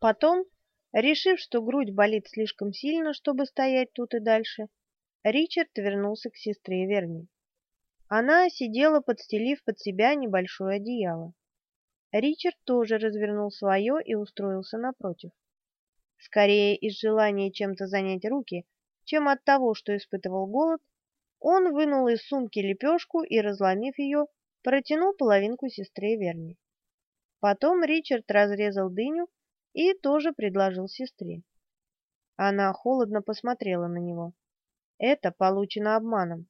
Потом, решив, что грудь болит слишком сильно, чтобы стоять тут и дальше, Ричард вернулся к сестре Верни. Она сидела, подстелив под себя небольшое одеяло. Ричард тоже развернул свое и устроился напротив. Скорее из желания чем-то занять руки, чем от того, что испытывал голод, он вынул из сумки лепешку и, разломив ее, протянул половинку сестре Верни. Потом Ричард разрезал дыню и тоже предложил сестре. Она холодно посмотрела на него. Это получено обманом.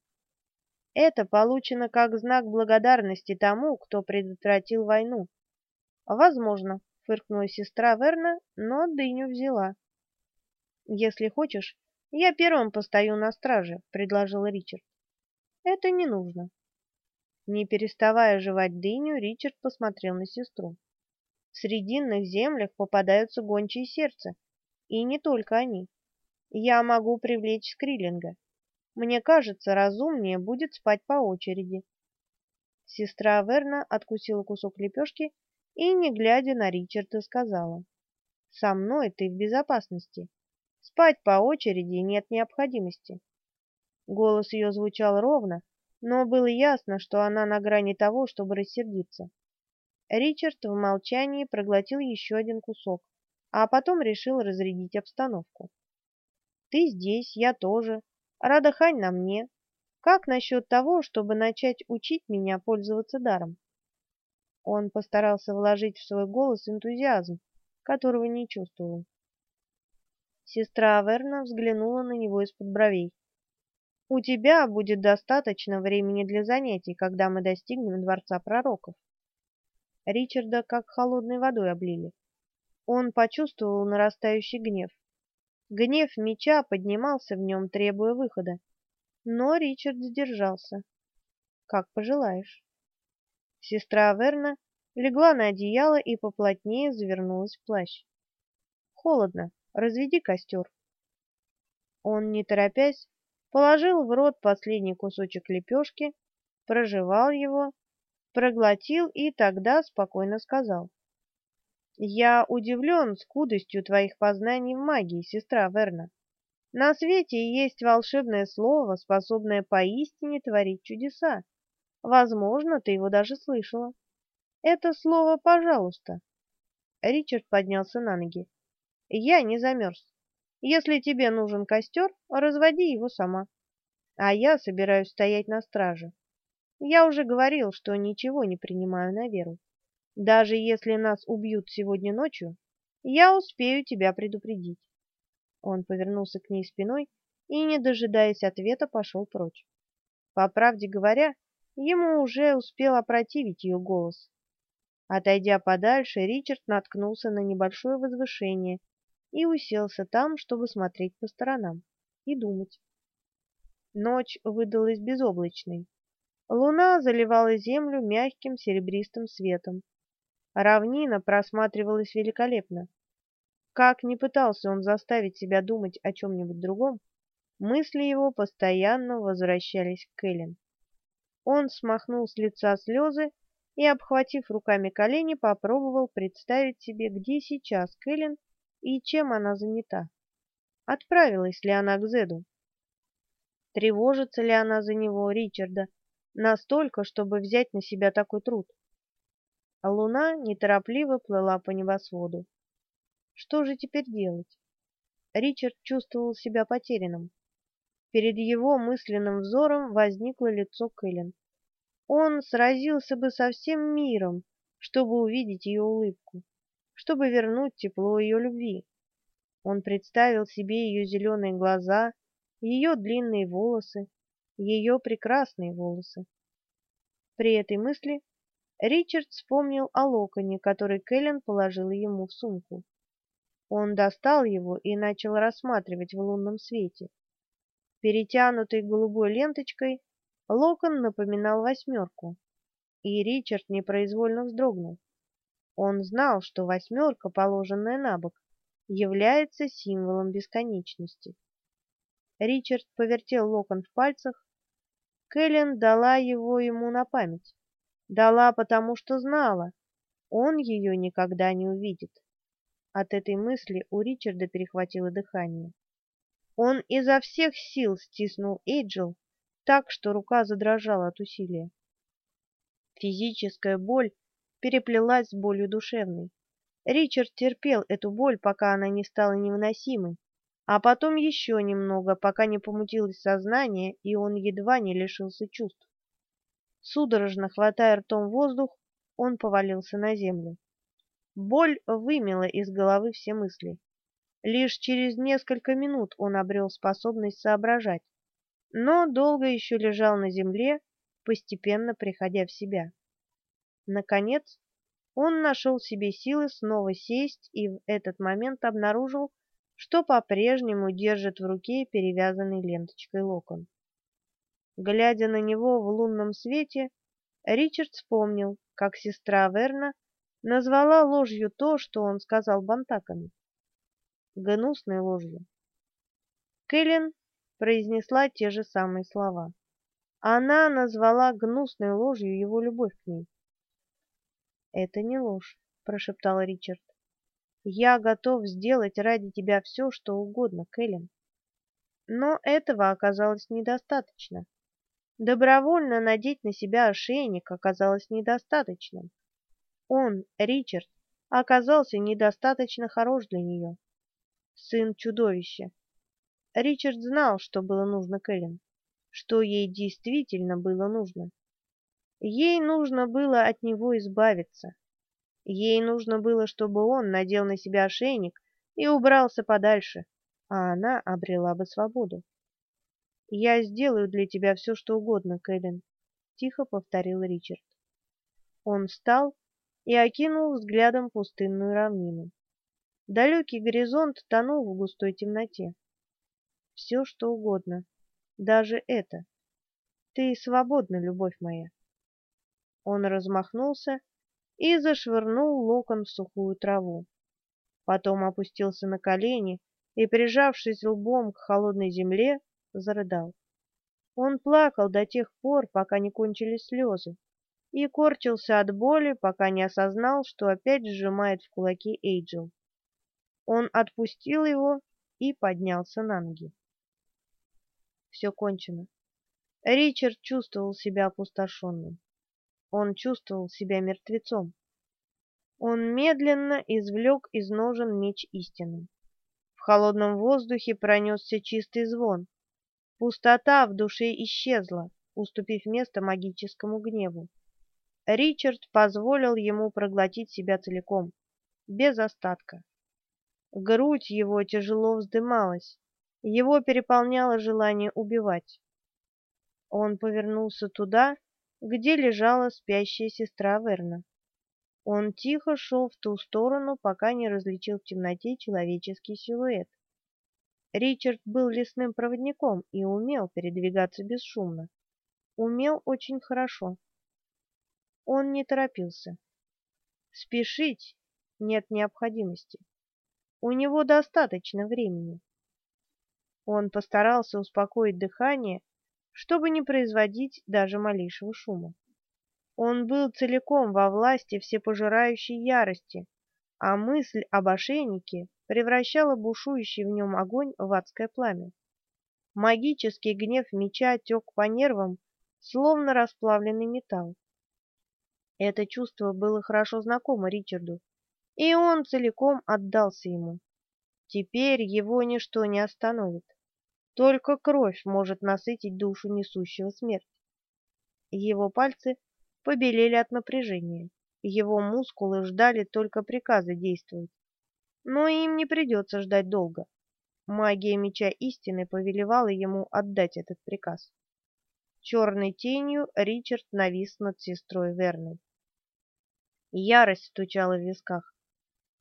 Это получено как знак благодарности тому, кто предотвратил войну. Возможно, фыркнула сестра Верна, но дыню взяла. Если хочешь, я первым постою на страже, предложил Ричард. Это не нужно. Не переставая жевать дыню, Ричард посмотрел на сестру. В срединных землях попадаются гончие сердца, и не только они. Я могу привлечь Скриллинга. Мне кажется, разумнее будет спать по очереди. Сестра Верна откусила кусок лепешки и, не глядя на Ричарда, сказала: "Со мной ты в безопасности. Спать по очереди нет необходимости". Голос ее звучал ровно, но было ясно, что она на грани того, чтобы рассердиться. Ричард в молчании проглотил еще один кусок, а потом решил разрядить обстановку. Ты здесь, я тоже. Рада на мне. Как насчет того, чтобы начать учить меня пользоваться даром? Он постарался вложить в свой голос энтузиазм, которого не чувствовал. Сестра Аверна взглянула на него из-под бровей. У тебя будет достаточно времени для занятий, когда мы достигнем дворца пророков. Ричарда как холодной водой облили. Он почувствовал нарастающий гнев. Гнев меча поднимался в нем, требуя выхода. Но Ричард сдержался. Как пожелаешь. Сестра Верна легла на одеяло и поплотнее завернулась в плащ. Холодно. Разведи костер. Он, не торопясь, положил в рот последний кусочек лепешки, прожевал его, проглотил и тогда спокойно сказал: я удивлен скудостью твоих познаний в магии, сестра Верна. На свете есть волшебное слово, способное поистине творить чудеса. Возможно, ты его даже слышала. Это слово «пожалуйста». Ричард поднялся на ноги. Я не замерз. Если тебе нужен костер, разводи его сама. А я собираюсь стоять на страже. Я уже говорил, что ничего не принимаю на веру. Даже если нас убьют сегодня ночью, я успею тебя предупредить. Он повернулся к ней спиной и, не дожидаясь ответа, пошел прочь. По правде говоря, ему уже успел опротивить ее голос. Отойдя подальше, Ричард наткнулся на небольшое возвышение и уселся там, чтобы смотреть по сторонам и думать. Ночь выдалась безоблачной. Луна заливала землю мягким серебристым светом, Равнина просматривалась великолепно. Как ни пытался он заставить себя думать о чем-нибудь другом, мысли его постоянно возвращались к Эллен. Он смахнул с лица слезы и, обхватив руками колени, попробовал представить себе, где сейчас Кэлен и чем она занята. Отправилась ли она к Зеду? Тревожится ли она за него, Ричарда, настолько, чтобы взять на себя такой труд? а луна неторопливо плыла по небосводу. Что же теперь делать? Ричард чувствовал себя потерянным. Перед его мысленным взором возникло лицо Кэлен. Он сразился бы со всем миром, чтобы увидеть ее улыбку, чтобы вернуть тепло ее любви. Он представил себе ее зеленые глаза, ее длинные волосы, ее прекрасные волосы. При этой мысли Ричард вспомнил о локоне, который Кэлен положила ему в сумку. Он достал его и начал рассматривать в лунном свете. Перетянутый голубой ленточкой, локон напоминал восьмерку, и Ричард непроизвольно вздрогнул. Он знал, что восьмерка, положенная на бок, является символом бесконечности. Ричард повертел локон в пальцах. Кэлен дала его ему на память. Дала, потому что знала, он ее никогда не увидит. От этой мысли у Ричарда перехватило дыхание. Он изо всех сил стиснул Эйджел так, что рука задрожала от усилия. Физическая боль переплелась с болью душевной. Ричард терпел эту боль, пока она не стала невыносимой, а потом еще немного, пока не помутилось сознание, и он едва не лишился чувств. Судорожно хватая ртом воздух, он повалился на землю. Боль вымела из головы все мысли. Лишь через несколько минут он обрел способность соображать, но долго еще лежал на земле, постепенно приходя в себя. Наконец, он нашел себе силы снова сесть и в этот момент обнаружил, что по-прежнему держит в руке перевязанный ленточкой локон. Глядя на него в лунном свете, Ричард вспомнил, как сестра Верна назвала ложью то, что он сказал Бантаками. Гнусной ложью. Кэлен произнесла те же самые слова. Она назвала гнусной ложью его любовь к ней. «Это не ложь», — прошептал Ричард. «Я готов сделать ради тебя все, что угодно, Кэлен». Но этого оказалось недостаточно. Добровольно надеть на себя ошейник оказалось недостаточным. Он, Ричард, оказался недостаточно хорош для нее. Сын чудовища. Ричард знал, что было нужно Кэлен, что ей действительно было нужно. Ей нужно было от него избавиться. Ей нужно было, чтобы он надел на себя ошейник и убрался подальше, а она обрела бы свободу. «Я сделаю для тебя все, что угодно, Кэлен», — тихо повторил Ричард. Он встал и окинул взглядом пустынную равнину. Далекий горизонт тонул в густой темноте. «Все, что угодно, даже это. Ты свободна, любовь моя». Он размахнулся и зашвырнул локон в сухую траву. Потом опустился на колени и, прижавшись лбом к холодной земле, зарыдал. Он плакал до тех пор, пока не кончились слезы, и корчился от боли, пока не осознал, что опять сжимает в кулаки Эйджел. Он отпустил его и поднялся на ноги. Все кончено. Ричард чувствовал себя опустошенным. Он чувствовал себя мертвецом. Он медленно извлек из ножен меч истины. В холодном воздухе пронесся чистый звон. Пустота в душе исчезла, уступив место магическому гневу. Ричард позволил ему проглотить себя целиком, без остатка. Грудь его тяжело вздымалась, его переполняло желание убивать. Он повернулся туда, где лежала спящая сестра Верна. Он тихо шел в ту сторону, пока не различил в темноте человеческий силуэт. Ричард был лесным проводником и умел передвигаться бесшумно. Умел очень хорошо. Он не торопился. Спешить нет необходимости. У него достаточно времени. Он постарался успокоить дыхание, чтобы не производить даже малейшего шума. Он был целиком во власти всепожирающей ярости, а мысль об ошейнике превращала бушующий в нем огонь в адское пламя. Магический гнев меча тек по нервам, словно расплавленный металл. Это чувство было хорошо знакомо Ричарду, и он целиком отдался ему. Теперь его ничто не остановит. Только кровь может насытить душу несущего смерть. Его пальцы побелели от напряжения. Его мускулы ждали только приказа действовать но им не придется ждать долго. Магия меча истины повелевала ему отдать этот приказ. Черной тенью Ричард навис над сестрой Верной. Ярость стучала в висках.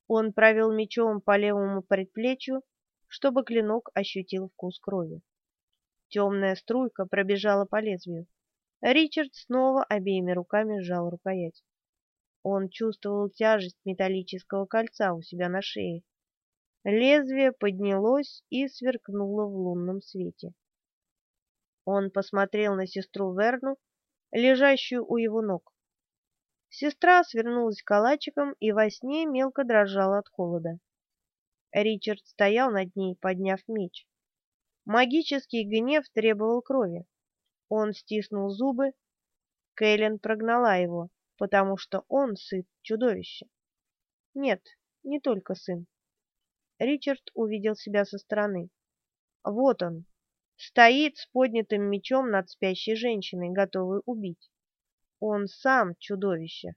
Он провел мечом по левому предплечью, чтобы клинок ощутил вкус крови. Темная струйка пробежала по лезвию. Ричард снова обеими руками сжал рукоять. Он чувствовал тяжесть металлического кольца у себя на шее. Лезвие поднялось и сверкнуло в лунном свете. Он посмотрел на сестру Верну, лежащую у его ног. Сестра свернулась калачиком и во сне мелко дрожала от холода. Ричард стоял над ней, подняв меч. Магический гнев требовал крови. Он стиснул зубы. Кэлен прогнала его, потому что он сын чудовища. Нет, не только сын. Ричард увидел себя со стороны. Вот он, стоит с поднятым мечом над спящей женщиной, готовый убить. Он сам чудовище.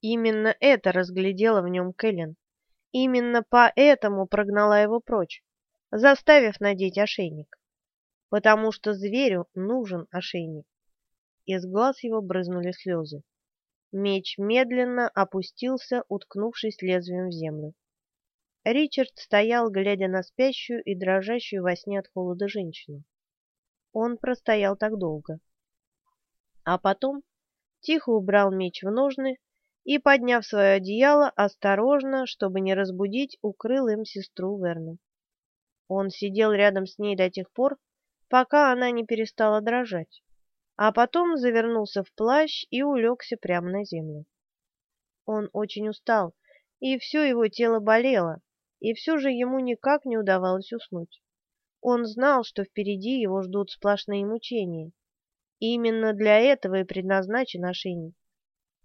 Именно это разглядела в нем Кэлен. Именно поэтому прогнала его прочь, заставив надеть ошейник. Потому что зверю нужен ошейник. Из глаз его брызнули слезы. Меч медленно опустился, уткнувшись лезвием в землю. Ричард стоял, глядя на спящую и дрожащую во сне от холода женщину. Он простоял так долго. А потом тихо убрал меч в ножны и, подняв свое одеяло, осторожно, чтобы не разбудить, укрыл им сестру Верну. Он сидел рядом с ней до тех пор, пока она не перестала дрожать, а потом завернулся в плащ и улегся прямо на землю. Он очень устал, и все его тело болело, и все же ему никак не удавалось уснуть. Он знал, что впереди его ждут сплошные мучения. И именно для этого и предназначен ошейник.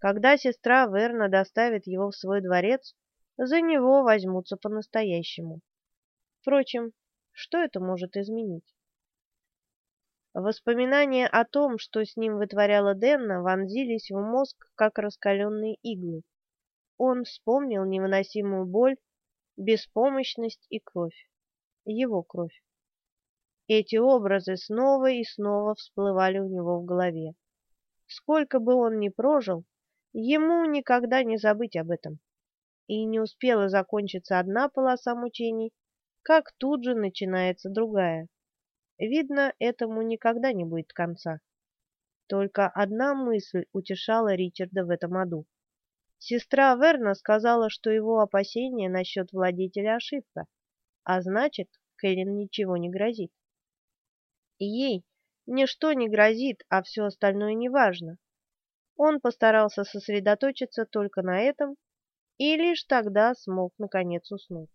Когда сестра Верна доставит его в свой дворец, за него возьмутся по-настоящему. Впрочем, что это может изменить? Воспоминания о том, что с ним вытворяла Денна, вонзились в мозг, как раскаленные иглы. Он вспомнил невыносимую боль, беспомощность и кровь. Его кровь. Эти образы снова и снова всплывали у него в голове. Сколько бы он ни прожил, Ему никогда не забыть об этом. И не успела закончиться одна полоса мучений, как тут же начинается другая. Видно, этому никогда не будет конца. Только одна мысль утешала Ричарда в этом аду. Сестра Верна сказала, что его опасения насчет владетеля ошибка, а значит, Кэлен ничего не грозит. Ей ничто не грозит, а все остальное неважно. Он постарался сосредоточиться только на этом и лишь тогда смог наконец уснуть.